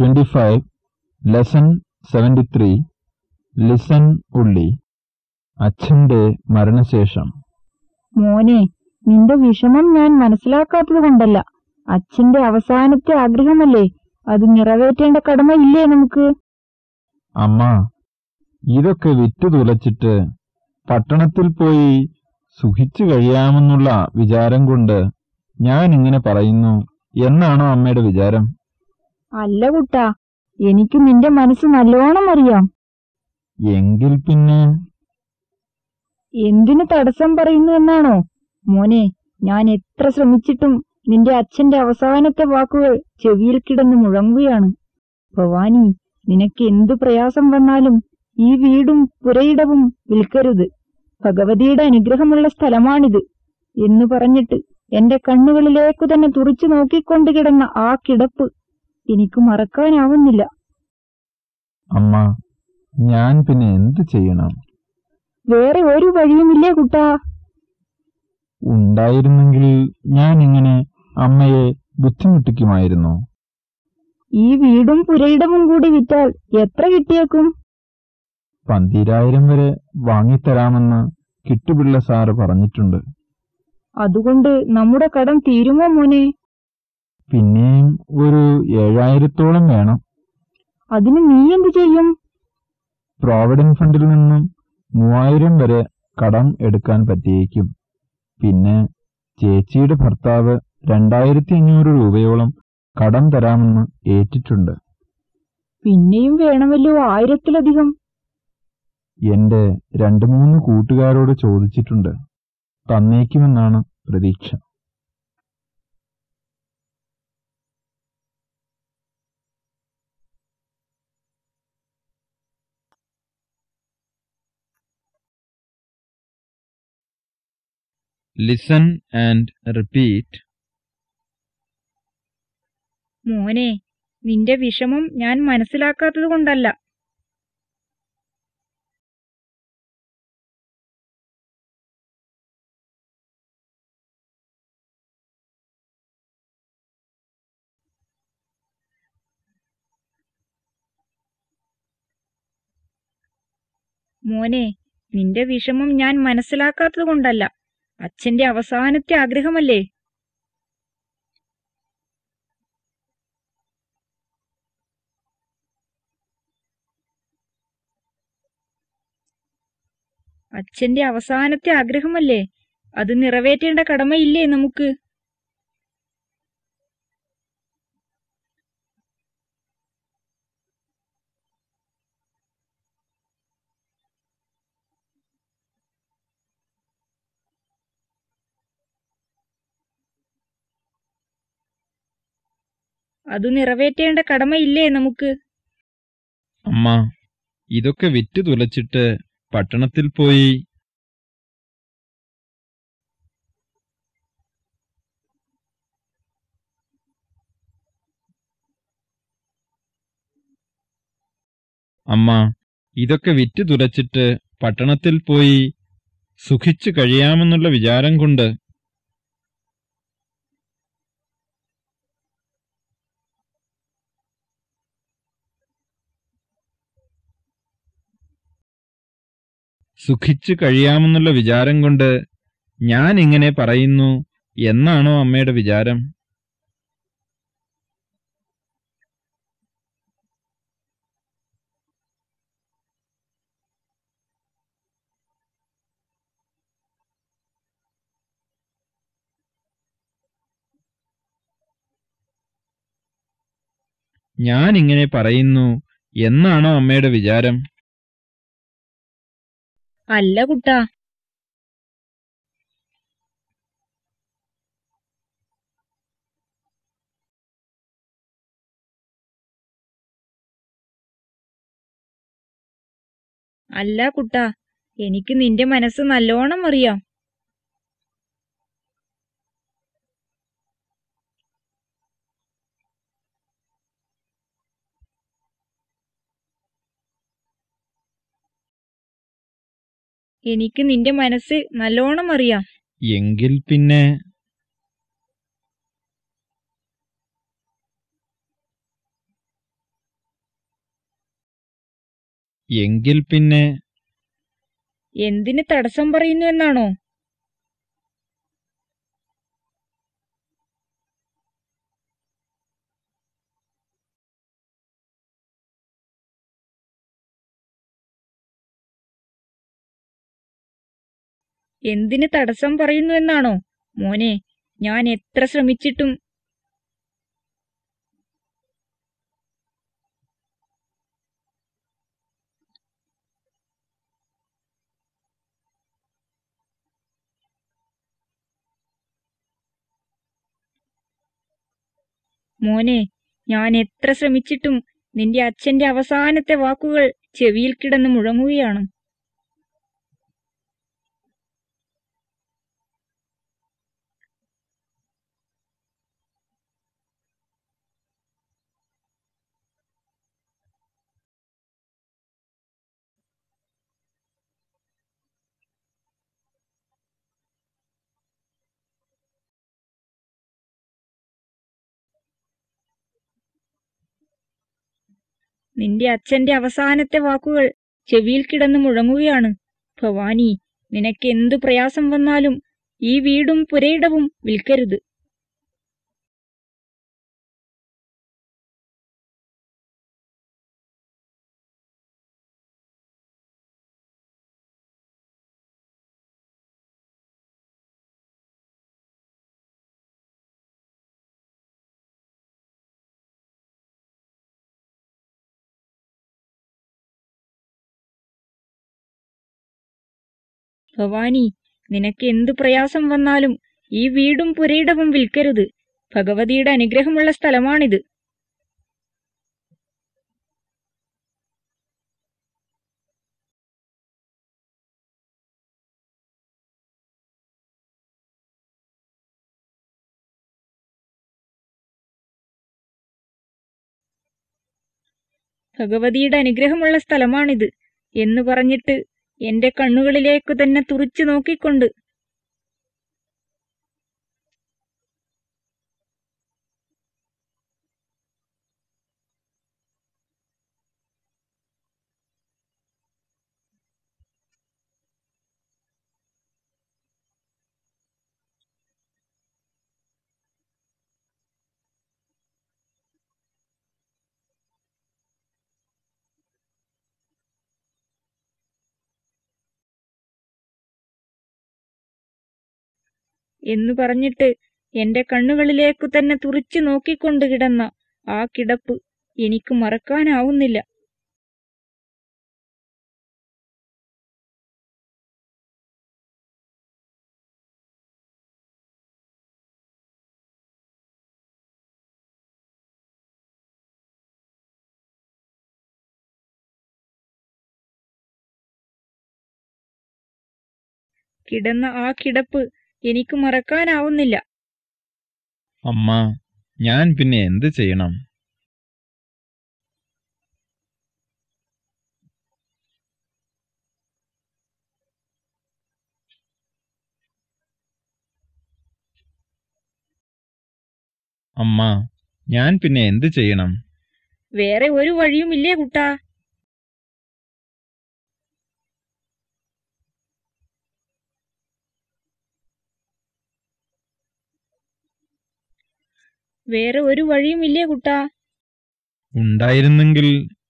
Twenty five lesson seventy three listen ഉള്ളി അച്ഛന്റെ മരണശേഷം. മോനെ നിന്റെ വിഷമം ഞാൻ മനസ്സിലാക്കാത്തത് കൊണ്ടല്ല. അച്ഛന്റെ അവസാനത്തെ ആഗ്രഹമല്ലേ? അത് നിറവേറ്റേണ്ട കടമ ഇല്ലേ നമുക്ക്? അമ്മ ഇതൊക്കെ വിറ്റു തുലച്ചിട്ട് പട്ടണത്തിൽ പോയി സുഖിച്ചു കഴിയാമെന്നുള്ള വിചാരം കൊണ്ട് ഞാൻ ഇങ്ങനെ പറയുന്നു. എന്നാണോ അമ്മയുടെ വിചാരം? അല്ല കുട്ടാ എനിക്ക് നിന്റെ മനസ്സ് നല്ലോണം അറിയാം. എങ്കിൽ പിന്നെ? എന്തിനു തടസ്സം പറയുന്നു എന്നാണോ? മോനെ ഞാൻ എത്ര ശ്രമിച്ചിട്ടും നിന്റെ അച്ഛന്റെ അവസാനത്തെ വാക്കുകൾ ചെവിയിൽ കിടന്ന് മുഴങ്ങുകയാണ്. ഭവാനി നിനക്ക് എന്തു പ്രയാസം വന്നാലും ഈ വീടും പുരയിടവും വിൽക്കരുത്. ഭഗവതിയുടെ അനുഗ്രഹമുള്ള സ്ഥലമാണിത് എന്നു പറഞ്ഞിട്ട് എന്റെ കണ്ണുകളിലേക്കു തന്നെ തുറിച്ചു നോക്കിക്കൊണ്ട് കിടന്ന ആ കിടപ്പ് എനിക്ക് മറക്കാനാവുന്നില്ല. അമ്മ ഞാൻ പിന്നെ എന്ത് ചെയ്യണം? വേറെ ഒരു വഴിയുമില്ല കുട്ടാ. ഉണ്ടായിരുന്നെങ്കിൽ ഞാൻ ഇങ്ങനെ അമ്മയെ ബുദ്ധിമുട്ടിക്കുമായിരുന്നു. ഈ വീടും പുരയിടവും കൂടി വിറ്റാൽ എത്ര കിട്ടിയേക്കും? പന്തിരായിരം വരെ വാങ്ങിത്തരാമെന്ന് കിട്ടുപിള്ള സാറ് പറഞ്ഞിട്ടുണ്ട്. അതുകൊണ്ട് നമ്മുടെ കടം തീരുമോ മോനെ? പിന്നെയും ഒരു ഏഴായിരത്തോളം വേണം. അതിന് നീ എന്ത് ചെയ്യും? പ്രോവിഡന്റ് ഫണ്ടിൽ നിന്നും മൂവായിരം വരെ കടം എടുക്കാൻ പറ്റിയേക്കും. പിന്നെ ചേച്ചിയുടെ ഭർത്താവ് രണ്ടായിരത്തി അഞ്ഞൂറ് രൂപയോളം കടം തരാമെന്ന് ഏറ്റിട്ടുണ്ട്. പിന്നെയും വേണമല്ലോ ആയിരത്തിലധികം. എന്റെ രണ്ടു മൂന്ന് കൂട്ടുകാരോട് ചോദിച്ചിട്ടുണ്ട്. തന്നേക്കുമെന്നാണ് പ്രതീക്ഷ. ലിസൺ ആൻഡ് റിപ്പീറ്റ് മോനെ നിന്റെ വിഷമം ഞാൻ മനസ്സിലാക്കാത്തത് കൊണ്ടല്ല. മോനെ നിന്റെ വിഷമം ഞാൻ മനസ്സിലാക്കാത്തത് കൊണ്ടല്ല. അച്ഛന്റെ അവസാനത്തെ ആഗ്രഹമല്ലേ? അച്ഛന്റെ അവസാനത്തെ ആഗ്രഹമല്ലേ? അത് നിറവേറ്റേണ്ട കടമയില്ലേ നമുക്ക്? അത് നിറവേറ്റേണ്ട കടമയില്ലേ നമുക്ക്? അമ്മ ഇതൊക്കെ വിറ്റു തുലച്ചിട്ട് പട്ടണത്തിൽ പോയി. അമ്മ ഇതൊക്കെ വിറ്റു തുലച്ചിട്ട് പട്ടണത്തിൽ പോയി. സുഖിച്ചു കഴിയാമെന്നുള്ള വിചാരം കൊണ്ട് സുഖിച്ചു കഴിയാമെന്നുള്ള വിചാരം കൊണ്ട് ഞാൻ ഇങ്ങനെ പറയുന്നു എന്നാണോ അമ്മയുടെ വിചാരം? ഞാൻ ഇങ്ങനെ പറയുന്നു എന്നാണോ അമ്മയുടെ വിചാരം? അല്ല കുട്ടാ. അല്ല കുട്ടാ എനിക്ക് നിന്റെ മനസ്സ് നല്ലോണം അറിയാം. എനിക്ക് നിന്റെ മനസ്സ് നല്ലോണം അറിയാം. എങ്കിൽ പിന്നെ എങ്കിൽ പിന്നെ എന്തിന് തടസ്സം പറയുന്നു എന്നാണോ? എന്തിന് തടസ്സം പറയുന്നു എന്നാണോ? മോനെ ഞാൻ എത്ര ശ്രമിച്ചിട്ടും മോനെ ഞാൻ എത്ര ശ്രമിച്ചിട്ടും നിന്റെ അച്ഛന്റെ അവസാനത്തെ വാക്കുകൾ ചെവിയിൽ കിടന്ന് മുഴങ്ങുകയാണ്. നിന്റെ അച്ഛന്റെ അവസാനത്തെ വാക്കുകൾ ചെവിയിൽ കിടന്ന് മുഴങ്ങുകയാണ്. ഭവാനി നിനക്ക് എന്തു പ്രയാസം വന്നാലും ഈ വീടും പുരയിടവും വിൽക്കരുത്. ഭവാനി നിനക്ക് എന്തു പ്രയാസം വന്നാലും ഈ വീടും പുരയിടവും വിൽക്കരുത്. ഭഗവതിയുടെ അനുഗ്രഹമുള്ള സ്ഥലമാണിത്. ഭഗവതിയുടെ അനുഗ്രഹമുള്ള സ്ഥലമാണിത് എന്ന് പറഞ്ഞിട്ട് എന്റെ കണ്ണുകളിലേക്കു തന്നെ തുറിച്ചു നോക്കിക്കൊണ്ട് എന്നു പറഞ്ഞിട്ട് എന്റെ കണ്ണുകളിലേക്കു തന്നെ തുറിച്ചു നോക്കിക്കൊണ്ട് കിടന്ന ആ കിടപ്പ് എനിക്ക് മറക്കാനാവുന്നില്ല. കിടന്ന ആ കിടപ്പ് എനിക്ക് മറക്കാനാവുന്നില്ല. അമ്മ ഞാൻ പിന്നെ എന്ത് ചെയ്യണം? അമ്മ ഞാൻ പിന്നെ എന്ത് ചെയ്യണം? വേറെ ഒരു വഴിയുമില്ലേ കുട്ടാ? വേറെ ഒരു വഴിയും ഇല്ലേ കുട്ടാ? ഉണ്ടായിരുന്നെങ്കിൽ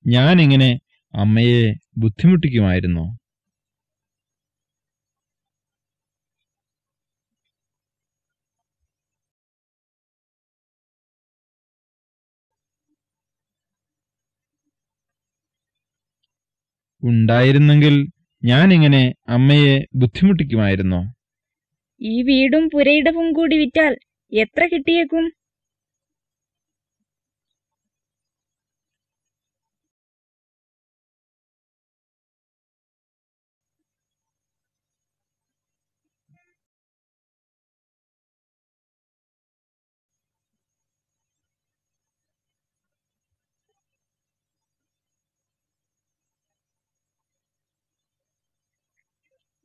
ഞാൻ എങ്ങനെ അമ്മയെ ബുദ്ധിമുട്ടിക്കുമായിരുന്നോ? ഉണ്ടായിരുന്നെങ്കിൽ ഞാൻ ഇങ്ങനെ അമ്മയെ ബുദ്ധിമുട്ടിക്കുമായിരുന്നോ? ഈ വീടും പുരയിടവും കൂടി വിറ്റാൽ എത്ര കിട്ടിയേക്കും?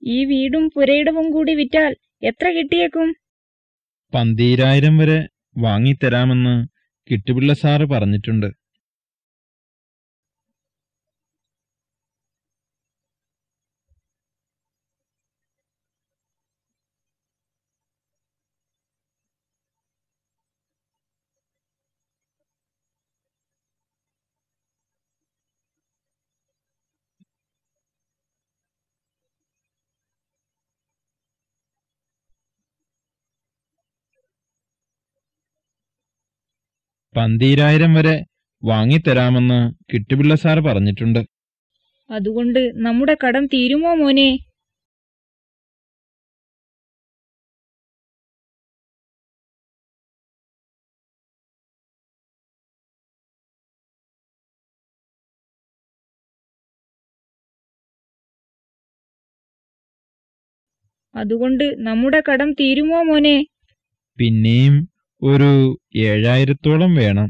ഈ വീടും പുരയിടവും കൂടി വിറ്റാൽ എത്ര കിട്ടിയേക്കും? പന്തീരായിരം വരെ വാങ്ങിത്തരാമെന്ന് കിട്ടുപിള്ള സാറ് പറഞ്ഞിട്ടുണ്ട്. പന്തീരായിരം വരെ വാങ്ങിത്തരാമെന്ന് കിട്ടുപിള്ള സാർ പറഞ്ഞിട്ടുണ്ട്. അതുകൊണ്ട് നമ്മുടെ കടം തീരുമോ മോനെ? അതുകൊണ്ട് നമ്മുടെ കടം തീരുമോ മോനെ? പിന്നെയും ഒരു ഏഴായിരത്തോളം വേണം.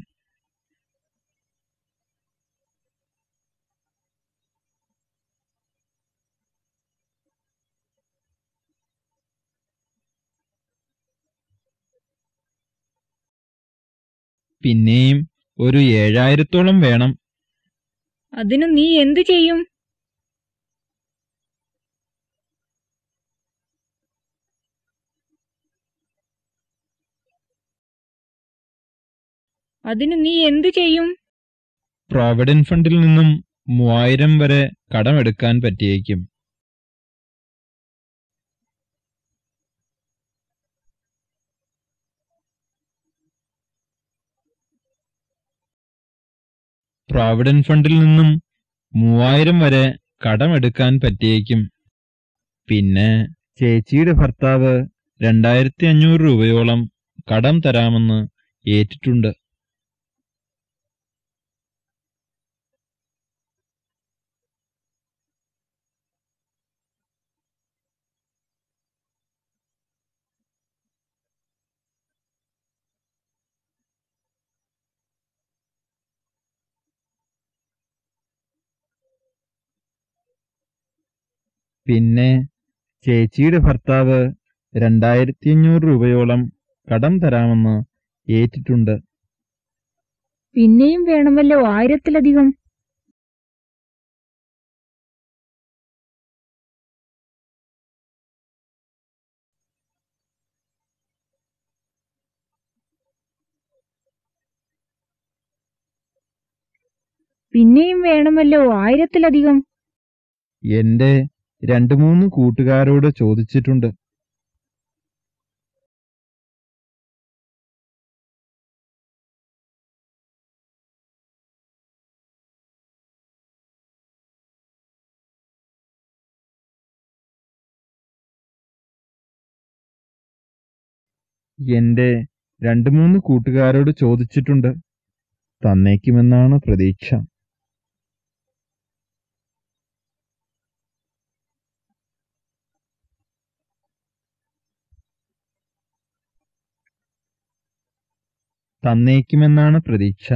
പിന്നെയും ഒരു ഏഴായിരത്തോളം വേണം. അതിന് നീ എന്തു ചെയ്യും? അതിന് നീ എന്തു ചെയ്യും? പ്രോവിഡന്റ് ഫണ്ടിൽ നിന്നും മൂവായിരം വരെ കടമെടുക്കാൻ പറ്റിയേക്കും. പ്രോവിഡന്റ് ഫണ്ടിൽ നിന്നും മൂവായിരം വരെ കടമെടുക്കാൻ പറ്റിയേക്കും. പിന്നെ ചേച്ചിയുടെ ഭർത്താവ് രണ്ടായിരത്തി അഞ്ഞൂറ് രൂപയോളം കടം തരാമെന്ന് ഏറ്റിട്ടുണ്ട്. പിന്നെ ചേച്ചിയുടെ ഭർത്താവ് രണ്ടായിരത്തി അഞ്ഞൂറ് രൂപയോളം കടം തരാമെന്ന് ഏറ്റിട്ടുണ്ട്. പിന്നെയും വേണമല്ലോ ആയിരത്തിലധികം. പിന്നെയും വേണമല്ലോ ആയിരത്തിലധികം. എന്റെ രണ്ടു മൂന്ന് കൂട്ടുകാരോട് ചോദിച്ചിട്ടുണ്ട്. എന്റെ രണ്ടു മൂന്ന് കൂട്ടുകാരോട് ചോദിച്ചിട്ടുണ്ട്. തന്നേക്കുമെന്നാണ് പ്രതീക്ഷ. തന്നേക്കുമെന്നാണ് പ്രതീക്ഷ.